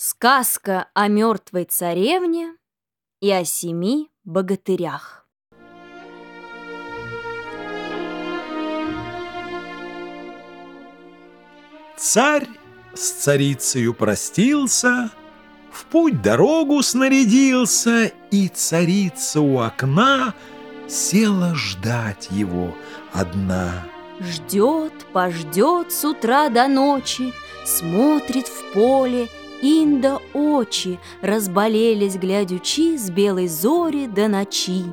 Сказка о мертвой царевне и о семи богатырях. Царь с царицею простился, В путь дорогу снарядился, И царица у окна Села ждать его одна. Ждет, пождет с утра до ночи, Смотрит в поле, Инда очи разболелись, глядючи С белой зори до ночи.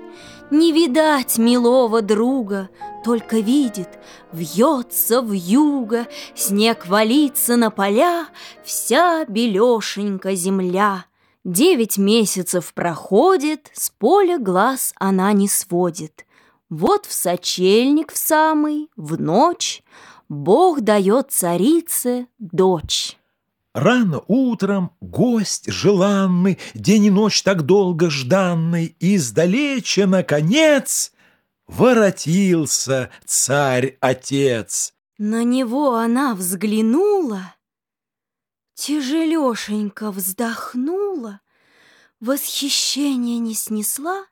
Не видать милого друга, Только видит, вьется в юго, Снег валится на поля, Вся белешенька земля. Девять месяцев проходит, С поля глаз она не сводит. Вот в сочельник в самый, в ночь, Бог дает царице дочь. Рано утром гость желанный, День и ночь так долго жданный, Издалече, наконец, Воротился царь-отец. На него она взглянула, Тяжелешенько вздохнула, Восхищение не снесла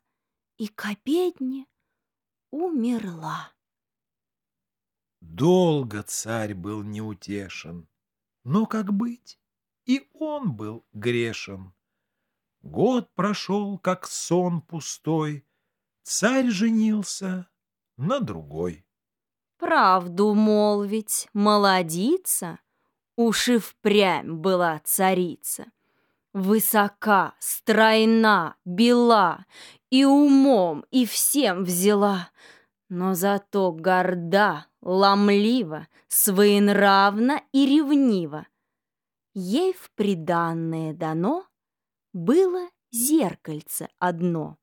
И к обедне умерла. Долго царь был неутешен. Но как быть? И он был грешен. Год прошел, как сон пустой, Царь женился на другой. Правду молвить, молодица, Уж и впрямь была царица. Высока, стройна, бела, И умом, и всем взяла, Но зато горда, ломлива, своенравна и ревнива. Ей в приданное дано было зеркальце одно.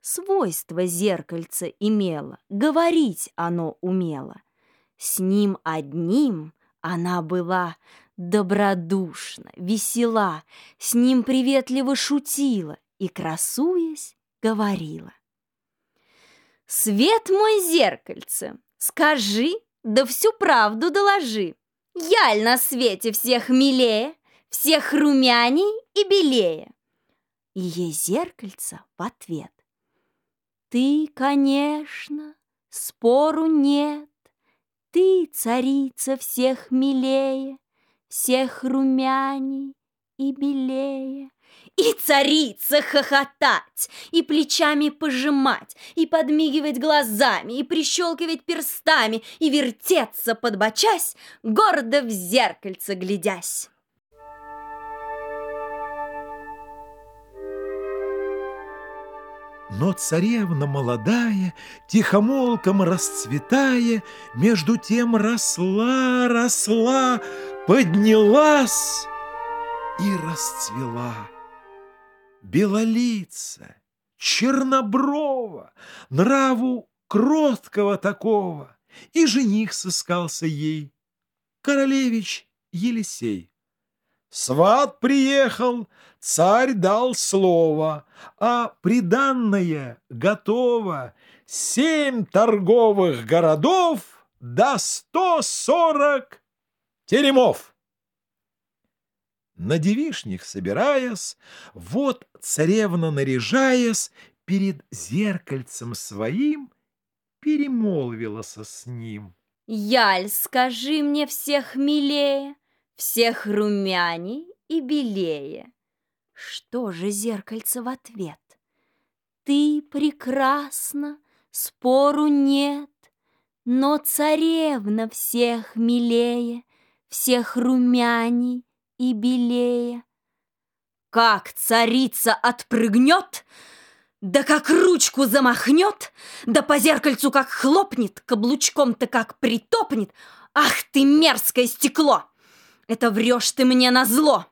Свойство зеркальца имело, говорить оно умело. С ним одним она была добродушна, весела, с ним приветливо шутила и, красуясь, говорила. «Свет мой зеркальце, скажи, да всю правду доложи. Яль на свете всех милее, всех румяней и белее. И ей зеркальце в ответ. Ты, конечно, спору нет, Ты, царица всех милее, Всех румяней и белее. И царица хохотать, и плечами пожимать, и подмигивать глазами, и прищелкивать перстами, и вертеться, подбочась, гордо в зеркальце глядясь. Но царевна молодая, тихомолком расцветая, Между тем росла, росла, поднялась и расцвела белолица, черноброва, нраву кроткого такого, и жених сыскался ей, королевич Елисей. Сват приехал, царь дал слово, а приданное готово. Семь торговых городов до сто сорок теремов. На девишник собираясь, вот царевна наряжаясь, перед зеркальцем своим перемолвилась с ним. Яль, скажи мне всех милее, всех румяней и белее. Что же зеркальце в ответ? Ты прекрасна, спору нет, но царевна всех милее, всех румяней и белее. Как царица отпрыгнет, да как ручку замахнет, да по зеркальцу как хлопнет, каблучком-то как притопнет. Ах ты мерзкое стекло! Это врешь ты мне на зло.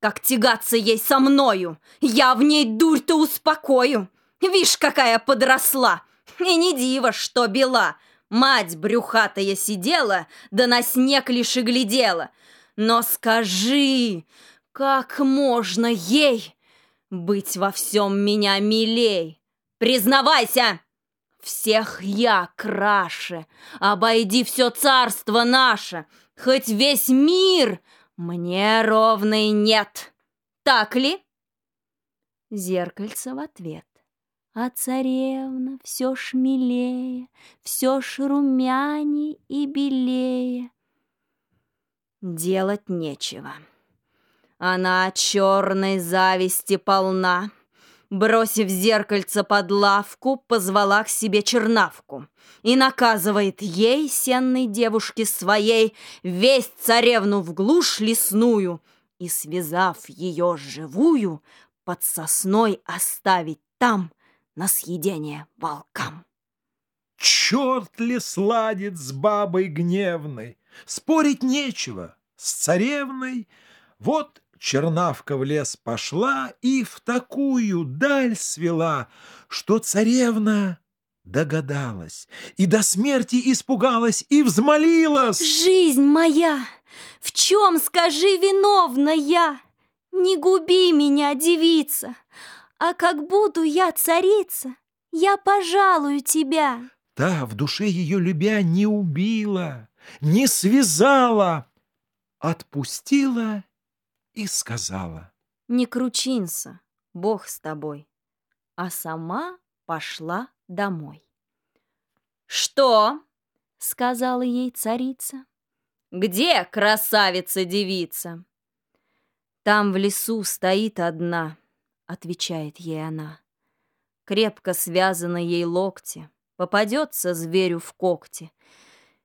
Как тягаться ей со мною, я в ней дурь-то успокою. Вишь, какая подросла, и не диво, что бела. Мать брюхатая сидела, да на снег лишь и глядела — но скажи, как можно ей быть во всем меня милей? Признавайся! Всех я краше, обойди все царство наше, хоть весь мир мне ровный нет. так ли?» Зеркальце в ответ. А царевна все шмелее, все шрумяней и белее. Делать нечего. Она черной зависти полна. Бросив зеркальце под лавку, позвала к себе чернавку и наказывает ей, сенной девушке своей, весь царевну в глушь лесную и, связав ее живую, под сосной оставить там на съедение волкам. Черт ли сладит с бабой гневной, спорить нечего, с царевной. Вот чернавка в лес пошла и в такую даль свела, что царевна догадалась и до смерти испугалась и взмолилась. Жизнь моя, в чем, скажи, виновна я? Не губи меня, девица, а как буду я царица, я пожалую тебя. Та, в душе ее любя, не убила, не связала, отпустила и сказала. Не кручинься, Бог с тобой, а сама пошла домой. «Что?» — сказала ей царица. «Где красавица-девица?» «Там в лесу стоит одна», — отвечает ей она. Крепко связаны ей локти, попадется зверю в когти.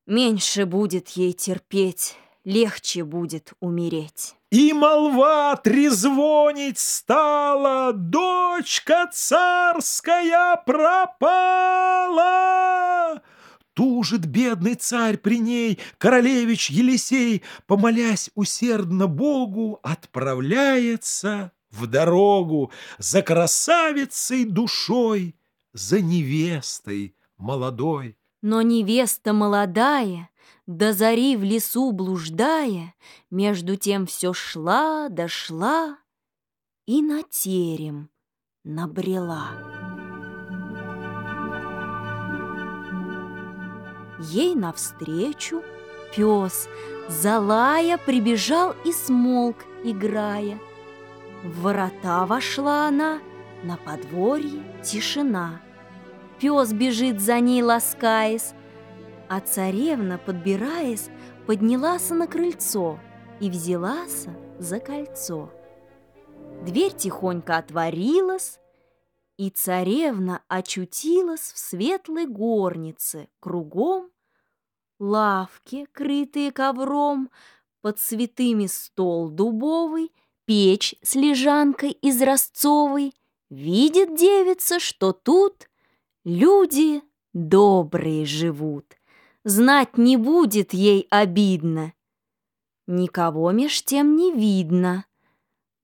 Меньше будет ей терпеть, легче будет умереть. И молва трезвонить стала, дочка царская пропала. Тужит бедный царь при ней, королевич Елисей, помолясь усердно Богу, отправляется в дорогу за красавицей душой, за невестой молодой. Но невеста молодая, до зари в лесу блуждая, между тем все шла, дошла и на терем набрела. Ей навстречу пес, залая, прибежал и смолк, играя. В ворота вошла она, на подворье тишина. Пес бежит за ней, ласкаясь, а царевна, подбираясь, поднялась на крыльцо и взялась за кольцо. Дверь тихонько отворилась, и царевна очутилась в светлой горнице, кругом лавки, крытые ковром, под цветами стол дубовый, печь с лежанкой из ростцовой. Видит девица, что тут люди добрые живут. Знать не будет ей обидно. Никого меж тем не видно.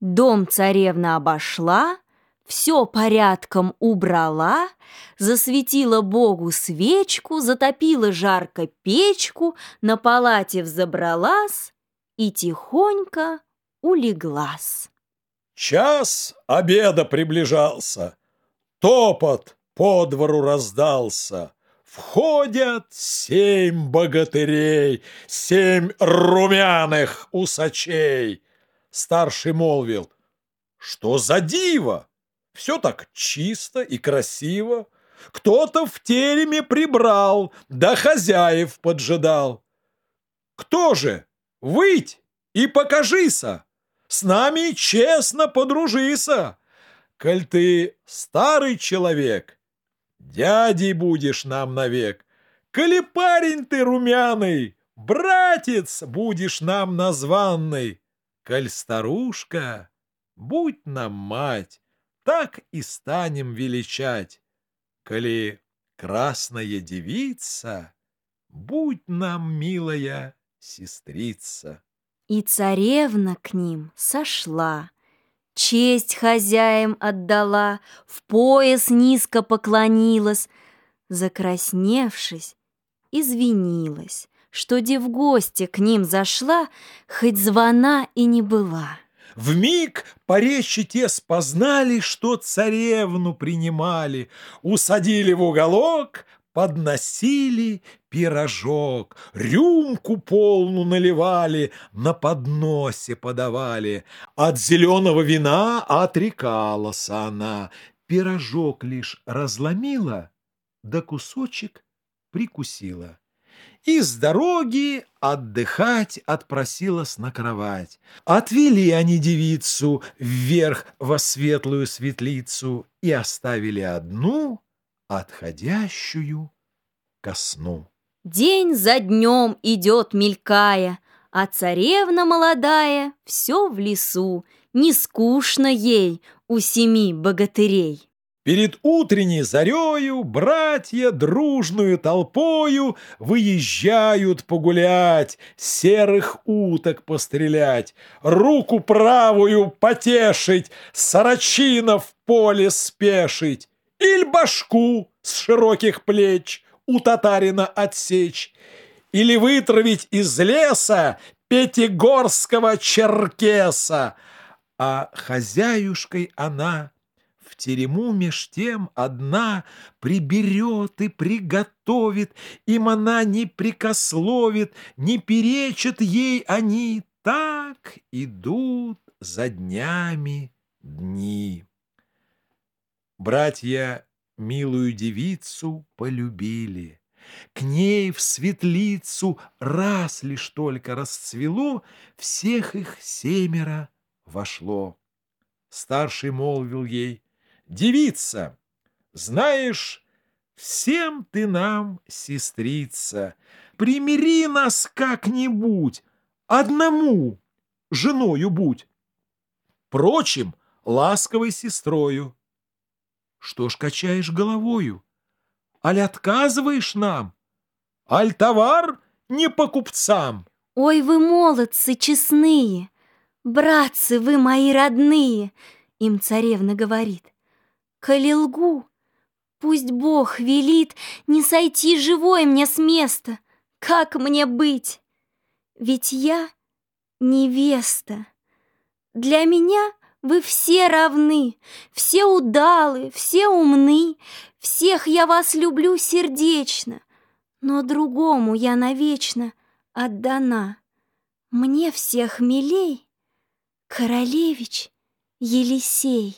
Дом царевна обошла, все порядком убрала, засветила Богу свечку, затопила жарко печку, на палате взобралась и тихонько улеглась. Час обеда приближался, топот по двору раздался. Входят семь богатырей, семь румяных усачей. Старший молвил, что за диво? Все так чисто и красиво. Кто-то в тереме прибрал, да хозяев поджидал. Кто же? Выйдь и покажися, с нами честно подружися. Коль ты старый человек, дядей будешь нам навек. Коли парень ты румяный, братец будешь нам названный. Коль старушка, будь нам мать, так и станем величать. Коли красная девица, будь нам, милая сестрица. И царевна к ним сошла, честь хозяям отдала, в пояс низко поклонилась, закрасневшись, извинилась, что де в гости к ним зашла, хоть звона и не была. В миг по речи те спознали, что царевну принимали, усадили в уголок, подносили пирожок, рюмку полну наливали, на подносе подавали. От зеленого вина отрекалась она, пирожок лишь разломила, да кусочек прикусила. И с дороги отдыхать отпросилась на кровать. Отвели они девицу вверх во светлую светлицу и оставили одну, отходящую ко сну. День за днем идет мелькая, а царевна молодая все в лесу, не скучно ей у семи богатырей. Перед утренней зарею братья дружную толпою выезжают погулять, серых уток пострелять, руку правую потешить, сорочина в поле спешить, иль башку с широких плеч у татарина отсечь, или вытравить из леса пятигорского черкеса, а хозяюшкой она — в терему меж тем одна приберет и приготовит, им она не прикословит, не перечат ей они, так идут за днями дни. Братья милую девицу полюбили. К ней в светлицу раз лишь только расцвело, Всех их семеро вошло. Старший молвил ей, Девица, знаешь, всем ты нам, сестрица, примири нас как-нибудь, одному женою будь, прочим, ласковой сестрою. Что ж качаешь головою? Аль отказываешь нам? Аль товар не по купцам? Ой, вы молодцы честные, братцы вы мои родные, им царевна говорит. Коли лгу, пусть Бог велит не сойти живой мне с места. Как мне быть? Ведь я невеста. Для меня вы все равны, все удалы, все умны, всех я вас люблю сердечно, но другому я навечно отдана. Мне всех милей, королевич Елисей.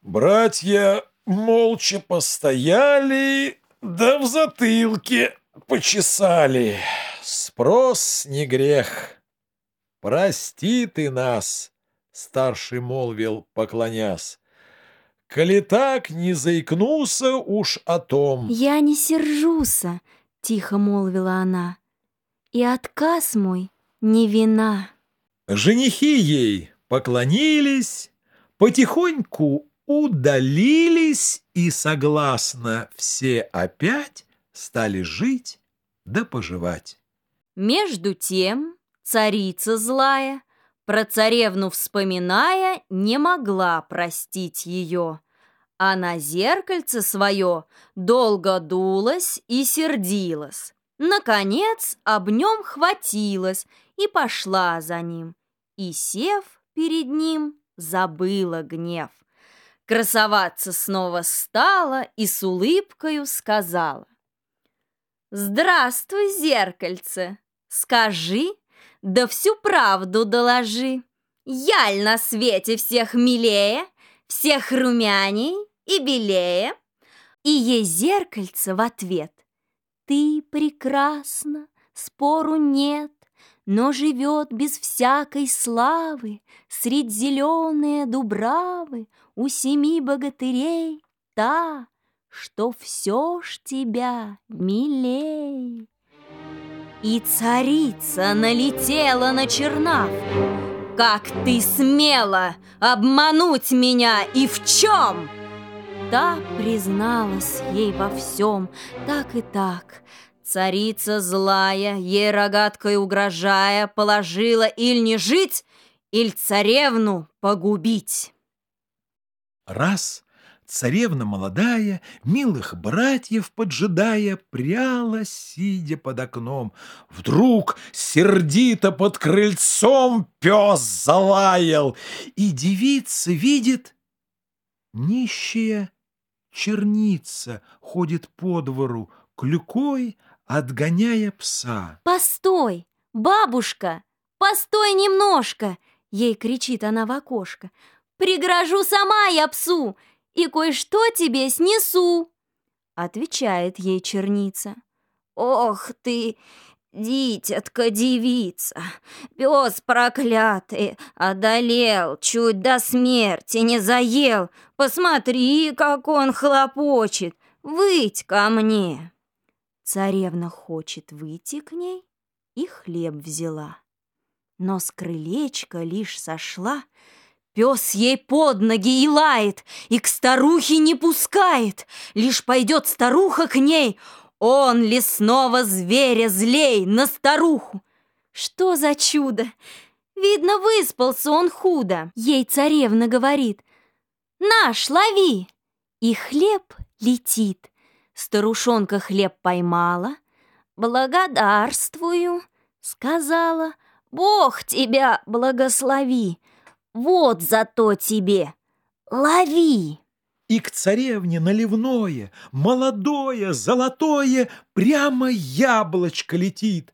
Братья молча постояли, да в затылке почесали. Спрос не грех. Прости ты нас, старший молвил, поклонясь. Коли так не заикнулся уж о том. Я не сержуся, тихо молвила она, и отказ мой не вина. Женихи ей поклонились, потихоньку удалились и, согласно, все опять стали жить да поживать. Между тем царица злая, про царевну вспоминая, не могла простить ее, а на зеркальце свое долго дулась и сердилась. Наконец об нем хватилась и пошла за ним, и, сев перед ним, забыла гнев. Красоваться снова стала и с улыбкою сказала. «Здравствуй, зеркальце! Скажи, да всю правду доложи. Яль на свете всех милее, всех румяней и белее?» И ей зеркальце в ответ. «Ты прекрасна, спору нет, но живет без всякой славы Средь зеленые дубравы У семи богатырей та, Что все ж тебя милей. И царица налетела на чернавку. «Как ты смела обмануть меня и в чем?» Та призналась ей во всем, так и так, Царица злая, ей рогаткой угрожая, Положила иль не жить, иль царевну погубить. Раз царевна молодая, Милых братьев поджидая, Пряла, сидя под окном. Вдруг сердито под крыльцом Пес залаял, И девица видит Нищая черница ходит по двору, клюкой отгоняя пса. «Постой, бабушка, постой немножко!» Ей кричит она в окошко. «Пригрожу сама я псу и кое-что тебе снесу!» Отвечает ей черница. «Ох ты, дитятка-девица, пес проклятый, одолел, чуть до смерти не заел. Посмотри, как он хлопочет, выйдь ко мне!» Царевна хочет выйти к ней и хлеб взяла. Но с крылечка лишь сошла, Пес ей под ноги и лает, и к старухе не пускает. Лишь пойдет старуха к ней, он лесного зверя злей на старуху. Что за чудо! Видно, выспался он худо. Ей царевна говорит, «Наш, лови!» И хлеб летит. Старушонка хлеб поймала. «Благодарствую», — сказала, «Бог тебя благослови, вот зато тебе, лови!» И к царевне наливное, молодое, золотое, прямо яблочко летит.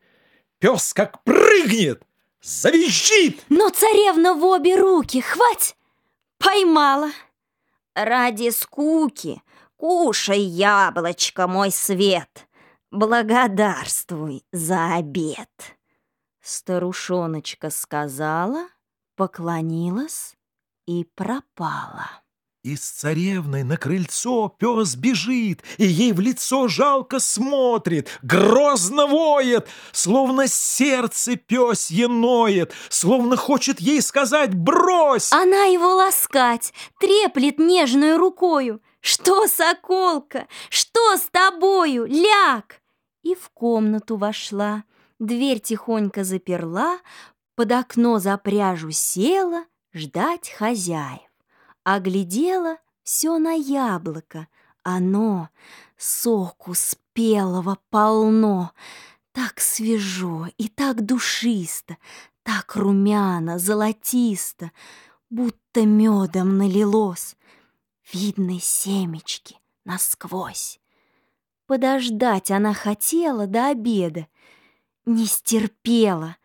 Пес как прыгнет, завизжит. Но царевна в обе руки, хвать, поймала. Ради скуки Кушай яблочко, мой свет, благодарствуй за обед. Старушоночка сказала, поклонилась и пропала. И с царевной на крыльцо пес бежит, И ей в лицо жалко смотрит, Грозно воет, Словно сердце пес ноет, Словно хочет ей сказать «брось!» Она его ласкать, треплет нежную рукою, «Что, соколка, что с тобою? Ляг!» И в комнату вошла, дверь тихонько заперла, под окно за пряжу села ждать хозяев. Оглядела все на яблоко, оно соку спелого полно, так свежо и так душисто, так румяно, золотисто, будто медом налилось. Видны семечки насквозь. Подождать она хотела до обеда, не стерпела.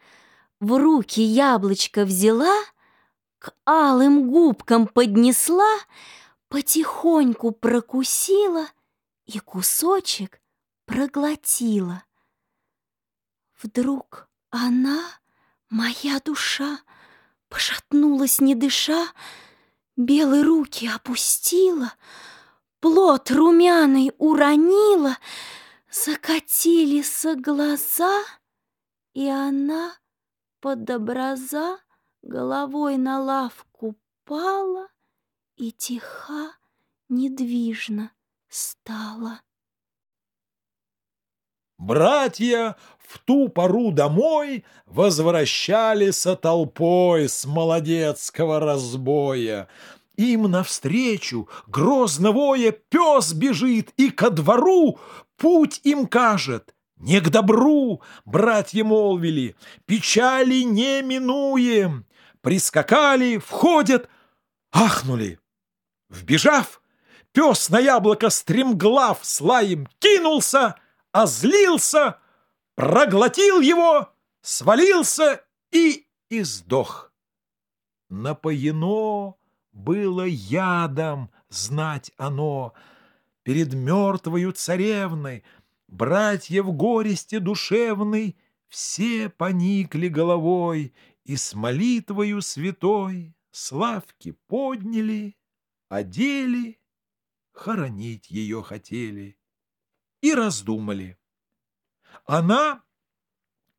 В руки яблочко взяла, к алым губкам поднесла, потихоньку прокусила и кусочек проглотила. Вдруг она, моя душа, пошатнулась, не дыша, Белые руки опустила, Плод румяный уронила, Закатились глаза, И она под образа Головой на лавку пала И тиха, недвижно стала. Братья в ту пору домой возвращались толпой с молодецкого разбоя. Им навстречу, грозно воя, пес бежит, и ко двору путь им кажет. Не к добру, братья молвили, печали не минуем. Прискакали, входят, ахнули. Вбежав, пес на яблоко стремглав с лаем кинулся, озлился, проглотил его, свалился и издох. Напоено было ядом, знать оно, перед мертвою царевной, братья в горести душевной, все поникли головой и с молитвою святой славки подняли, одели, хоронить ее хотели и раздумали. Она,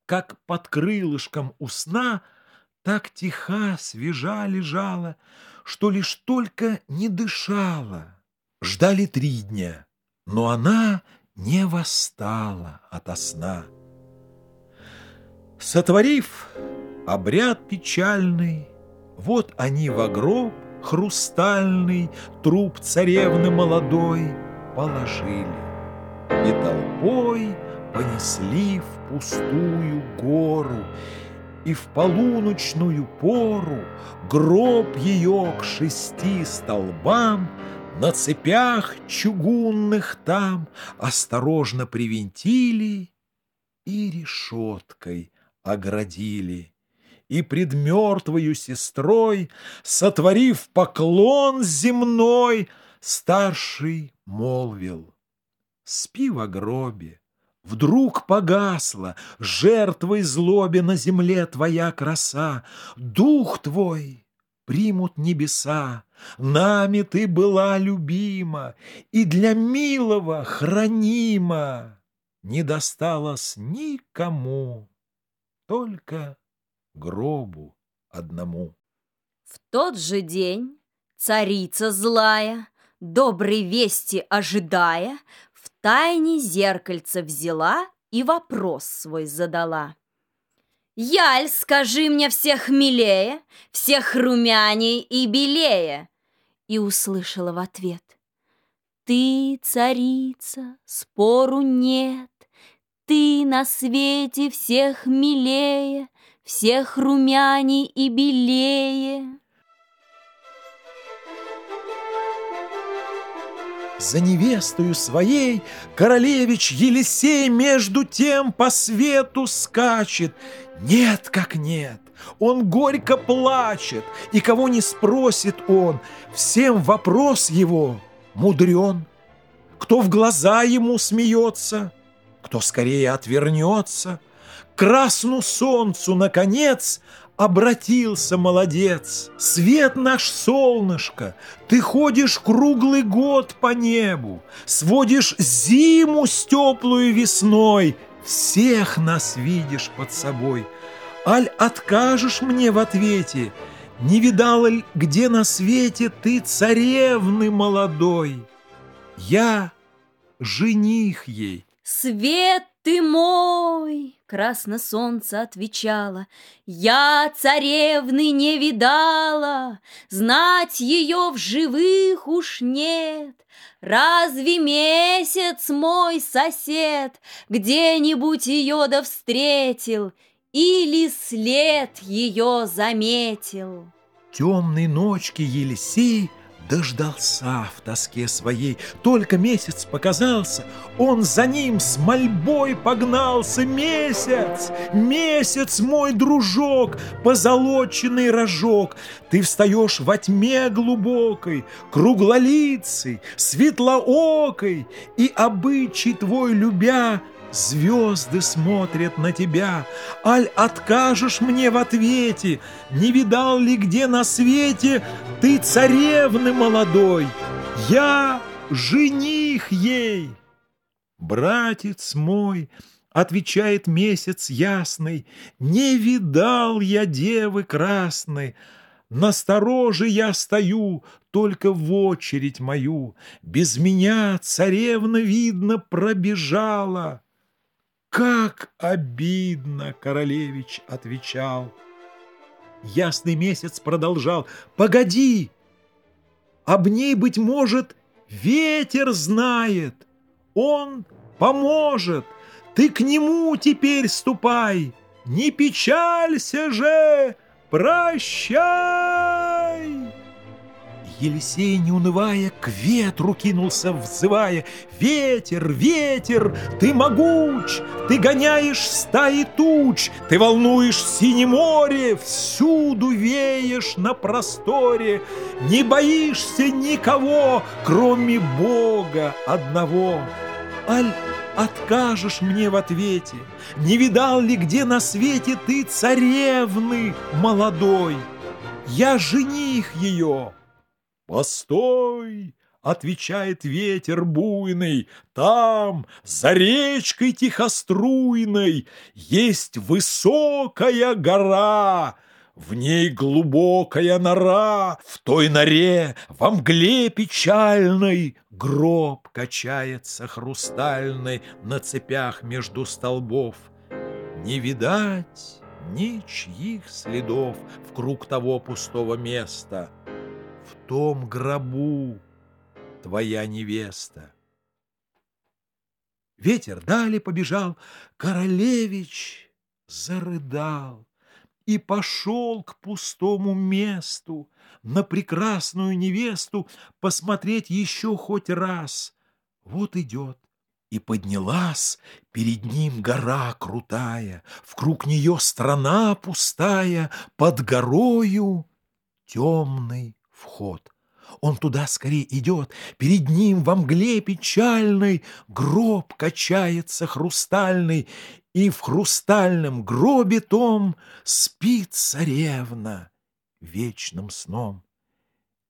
как под крылышком у сна, так тиха, свежа лежала, что лишь только не дышала. Ждали три дня, но она не восстала ото сна. Сотворив обряд печальный, вот они в гроб хрустальный труп царевны молодой положили и толпой понесли в пустую гору, и в полуночную пору гроб ее к шести столбам На цепях чугунных там Осторожно привинтили И решеткой оградили. И пред мертвою сестрой, Сотворив поклон земной, Старший молвил, спи в гробе, Вдруг погасла жертвой злобе на земле твоя краса, Дух твой примут небеса, нами ты была любима И для милого хранима. Не досталось никому, только гробу одному. В тот же день царица злая, Доброй вести ожидая, тайне зеркальце взяла и вопрос свой задала. «Яль, скажи мне всех милее, всех румяней и белее!» И услышала в ответ. «Ты, царица, спору нет, ты на свете всех милее, всех румяней и белее!» За невестою своей королевич Елисей между тем по свету скачет. Нет, как нет, он горько плачет, и кого не спросит он, всем вопрос его мудрен. Кто в глаза ему смеется, кто скорее отвернется, красну солнцу, наконец, обратился молодец. Свет наш солнышко, ты ходишь круглый год по небу, сводишь зиму с теплую весной, всех нас видишь под собой. Аль откажешь мне в ответе, не видала ли, где на свете ты царевны молодой? Я жених ей. Свет ты мой, красно солнце отвечало, Я царевны не видала, Знать ее в живых уж нет. Разве месяц мой сосед Где-нибудь ее да встретил Или след ее заметил? Темной ночки Елисей — Дождался в тоске своей, только месяц показался, Он за ним с мольбой погнался. Месяц, месяц, мой дружок, позолоченный рожок, Ты встаешь во тьме глубокой, круглолицей, светлоокой, И обычай твой любя — Звезды смотрят на тебя, Аль откажешь мне в ответе, Не видал ли где на свете Ты царевны молодой, Я жених ей. Братец мой, Отвечает месяц ясный, Не видал я девы красной, Настороже я стою, только в очередь мою. Без меня царевна, видно, пробежала. «Как обидно!» — королевич отвечал. Ясный месяц продолжал. «Погоди! Об ней, быть может, ветер знает. Он поможет. Ты к нему теперь ступай. Не печалься же! Прощай!» Елисей, не унывая, к ветру кинулся, взывая «Ветер, ветер, ты могуч, ты гоняешь стаи туч, ты волнуешь синее море, всюду веешь на просторе, не боишься никого, кроме Бога одного. Аль откажешь мне в ответе, не видал ли где на свете ты царевны молодой? Я жених ее». «Постой!» — отвечает ветер буйный, «Там, за речкой тихоструйной, Есть высокая гора, В ней глубокая нора, В той норе во мгле печальной Гроб качается хрустальный На цепях между столбов. Не видать ничьих следов В круг того пустого места — в том гробу твоя невеста. Ветер далее побежал, королевич зарыдал и пошел к пустому месту на прекрасную невесту посмотреть еще хоть раз. Вот идет. И поднялась перед ним гора крутая, Вкруг нее страна пустая, Под горою темный вход. Он туда скорее идет, перед ним во мгле печальной Гроб качается хрустальный, И в хрустальном гробе том Спит царевна вечным сном.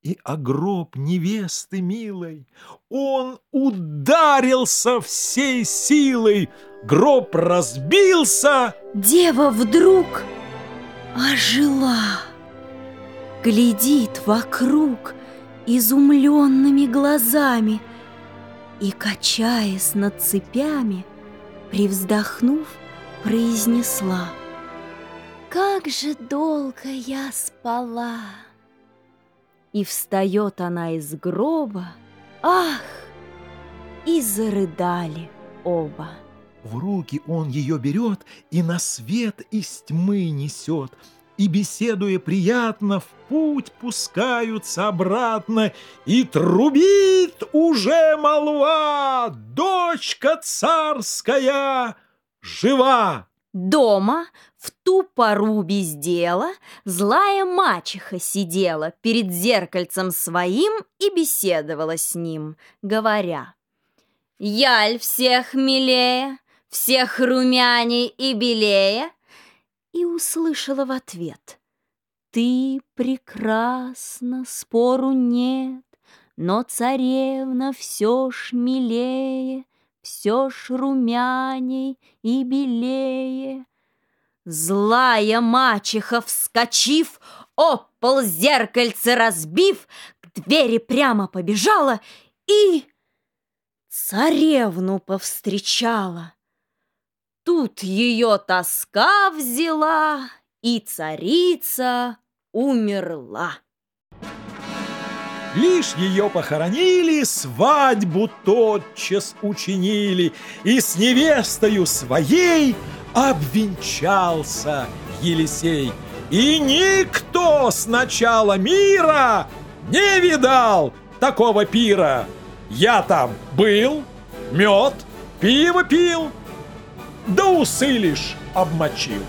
И о гроб невесты милой Он ударился всей силой, Гроб разбился. Дева вдруг ожила, Глядит вокруг изумленными глазами И, качаясь над цепями, Привздохнув, произнесла Как же долго я спала! И встает она из гроба, ах, и зарыдали оба. В руки он ее берет и на свет из тьмы несет, и, беседуя приятно, в путь пускаются обратно, и трубит уже молва, дочка царская жива. Дома в ту пору без дела злая мачеха сидела перед зеркальцем своим и беседовала с ним, говоря, «Яль всех милее, всех румяней и белее!» И услышала в ответ, «Ты прекрасна, спору нет, но царевна все ж милее, все ж румяней и белее. Злая мачеха, вскочив, об пол зеркальце разбив, к двери прямо побежала и царевну повстречала. Тут ее тоска взяла, и царица умерла. Лишь ее похоронили, свадьбу тотчас учинили, И с невестою своей обвенчался Елисей. И никто с начала мира не видал такого пира. Я там был, мед, пиво пил, да усы лишь обмочил.